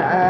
uh,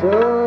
Ga